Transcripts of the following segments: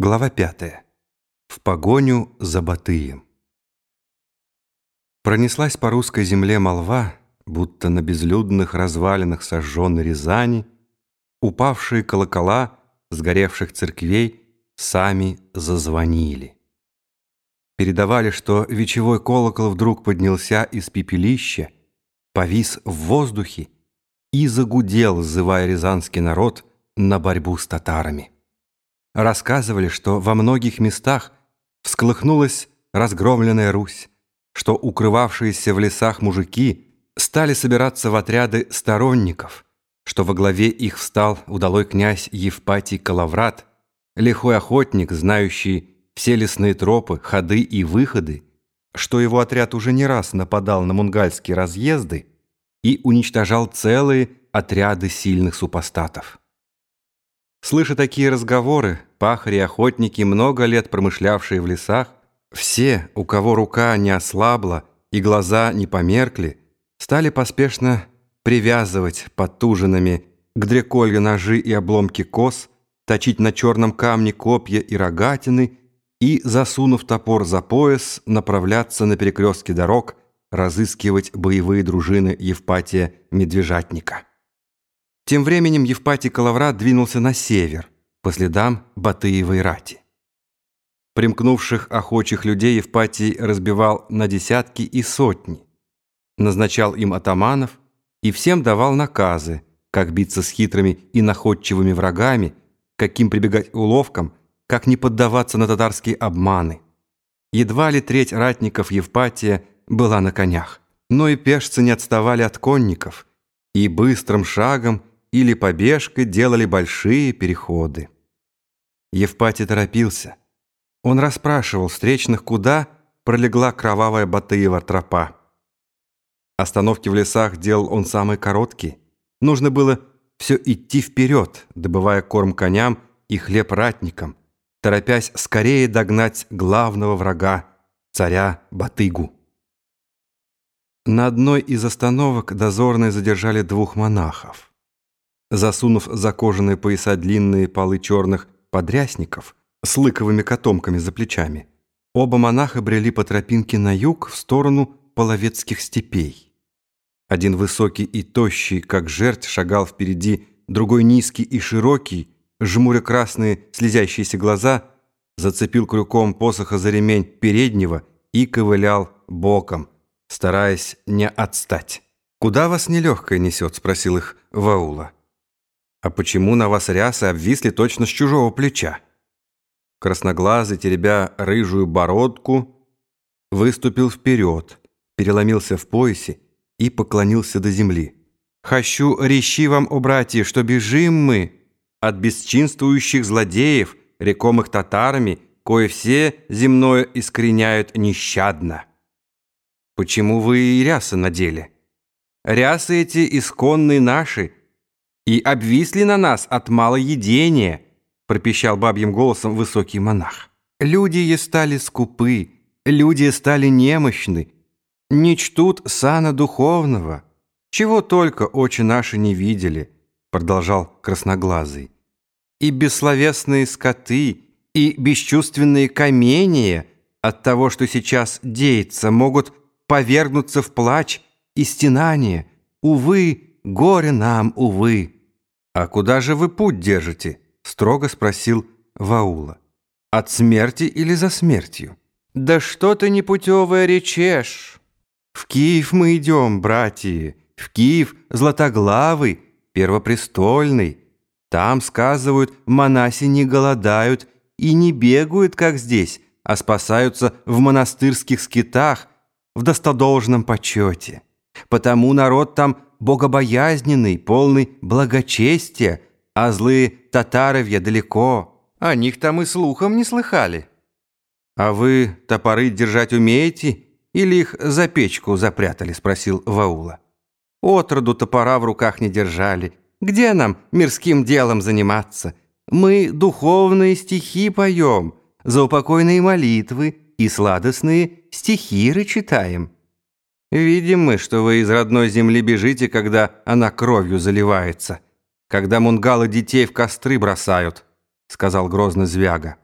Глава пятая. В погоню за Батыем. Пронеслась по русской земле молва, будто на безлюдных развалинах сожженной Рязани упавшие колокола сгоревших церквей сами зазвонили. Передавали, что вечевой колокол вдруг поднялся из пепелища, повис в воздухе и загудел, зывая рязанский народ на борьбу с татарами. Рассказывали, что во многих местах всколыхнулась разгромленная Русь, что укрывавшиеся в лесах мужики стали собираться в отряды сторонников, что во главе их встал удалой князь Евпатий Калаврат, лихой охотник, знающий все лесные тропы, ходы и выходы, что его отряд уже не раз нападал на мунгальские разъезды и уничтожал целые отряды сильных супостатов. Слыша такие разговоры, пахари охотники, много лет промышлявшие в лесах, все, у кого рука не ослабла и глаза не померкли, стали поспешно привязывать подтужинами к дреколью ножи и обломки кос, точить на черном камне копья и рогатины и, засунув топор за пояс, направляться на перекрестке дорог, разыскивать боевые дружины Евпатия Медвежатника. Тем временем Евпатий Калаврат двинулся на север, по следам Батыевой рати. Примкнувших охочих людей Евпатий разбивал на десятки и сотни, назначал им атаманов и всем давал наказы, как биться с хитрыми и находчивыми врагами, каким прибегать уловкам, как не поддаваться на татарские обманы. Едва ли треть ратников Евпатия была на конях, но и пешцы не отставали от конников, и быстрым шагом или побежкой делали большие переходы. Евпатий торопился. Он расспрашивал встречных, куда пролегла кровавая Батыева тропа. Остановки в лесах делал он самые короткие. Нужно было все идти вперед, добывая корм коням и хлеб ратникам, торопясь скорее догнать главного врага, царя Батыгу. На одной из остановок дозорные задержали двух монахов. Засунув за кожаные пояса длинные полы черных подрясников с лыковыми котомками за плечами, оба монаха брели по тропинке на юг в сторону половецких степей. Один высокий и тощий, как жерть, шагал впереди, другой низкий и широкий, жмуря красные слезящиеся глаза, зацепил крюком посоха за ремень переднего и ковылял боком, стараясь не отстать. «Куда вас нелегкое несет?» — спросил их Ваула. «А почему на вас рясы обвисли точно с чужого плеча?» Красноглазый, теребя рыжую бородку, выступил вперед, переломился в поясе и поклонился до земли. «Хочу рещи вам, о братья, что бежим мы от бесчинствующих злодеев, рекомых татарами, кое все земное искореняют нещадно». «Почему вы и рясы надели?» «Рясы эти исконные наши» и обвисли на нас от малоедения», пропищал бабьим голосом высокий монах. «Люди стали скупы, люди стали немощны, не чтут сана духовного. Чего только очи наши не видели», продолжал красноглазый. «И бессловесные скоты, и бесчувственные камения от того, что сейчас деется, могут повергнуться в плач и стенание. Увы, горе нам, увы». «А куда же вы путь держите?» — строго спросил Ваула. «От смерти или за смертью?» «Да что ты непутевая речешь!» «В Киев мы идем, братья, в Киев златоглавый, первопрестольный. Там, сказывают, монаси не голодают и не бегают, как здесь, а спасаются в монастырских скитах, в достодолжном почете. Потому народ там богобоязненный, полный благочестия, а злые татаровья далеко. О них там и слухом не слыхали. А вы топоры держать умеете или их за печку запрятали, спросил Ваула. Отроду топора в руках не держали. Где нам мирским делом заниматься? Мы духовные стихи поем, заупокойные молитвы и сладостные стихиры читаем. Видим мы, что вы из родной земли бежите, когда она кровью заливается, когда мунгалы детей в костры бросают, сказал грозно Звяга.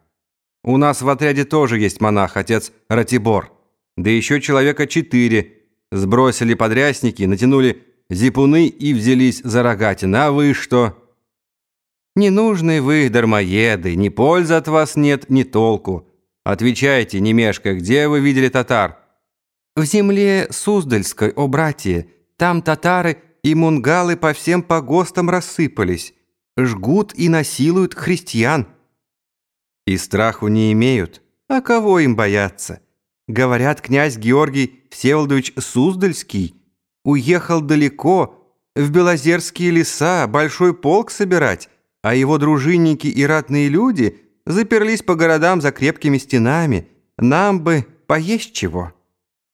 У нас в отряде тоже есть монах, отец Ратибор. Да еще человека четыре. Сбросили подрясники, натянули зипуны и взялись за рогатины. А вы что?» «Ненужные вы, дармоеды, ни пользы от вас нет, ни толку. Отвечайте, не мешкая, где вы видели татар?» «В земле Суздальской, о братья, там татары и мунгалы по всем погостам рассыпались, жгут и насилуют христиан». «И страху не имеют, а кого им бояться?» Говорят, князь Георгий Всеволодович Суздальский уехал далеко, в Белозерские леса, большой полк собирать, а его дружинники и ратные люди заперлись по городам за крепкими стенами. Нам бы поесть чего».